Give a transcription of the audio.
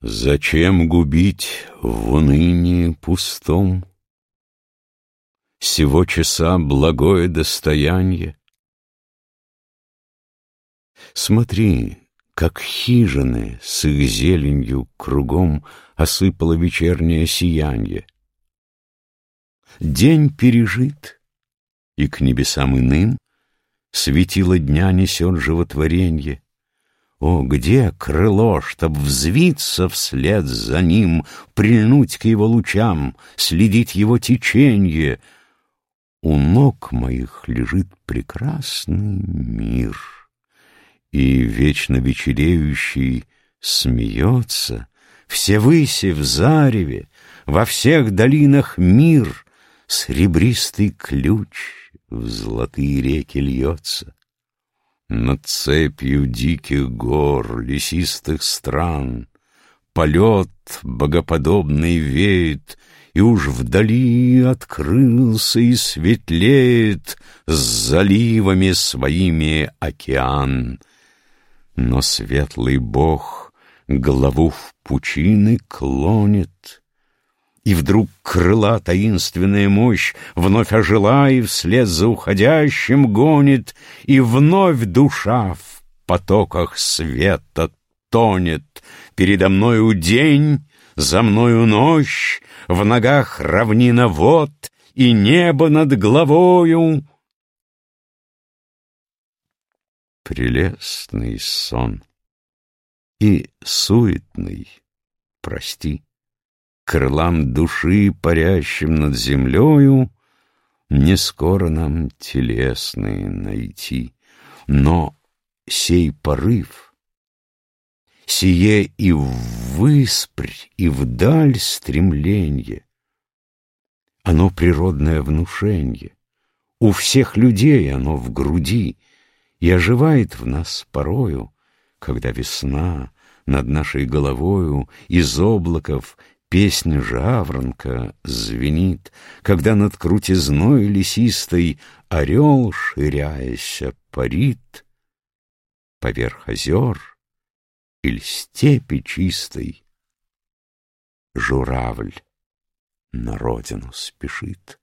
Зачем губить в унынии пустом Сего часа благое достояние? Смотри, как хижины с их зеленью кругом Осыпало вечернее сиянье. День пережит, и к небесам иным Светило дня несет животворенье. О, где крыло, чтоб взвиться вслед за ним, Прильнуть к его лучам, следить его теченье? У ног моих лежит прекрасный мир, И вечно вечереющий смеется, Все выси в зареве, во всех долинах мир, Сребристый ключ в золотые реки льется. Над цепью диких гор, лесистых стран Полет богоподобный веет, И уж вдали открылся и светлеет С заливами своими океан. Но светлый бог голову в пучины клонит, и вдруг крыла таинственная мощь Вновь ожила и вслед за уходящим гонит, И вновь душа в потоках света тонет. Передо мною день, за мною ночь, В ногах равнина вод и небо над головою. Прелестный сон и суетный, прости крылам души, парящим над землею, Не скоро нам телесные найти, но сей порыв, Сие и выспрь, и вдаль стремленье, Оно природное внушенье, У всех людей оно в груди И оживает в нас порою, Когда весна над нашей головою Из облаков Песня жаворонка звенит, Когда над крутизной лесистой Орел, ширяясь, парит Поверх озер или степи чистой Журавль на родину спешит.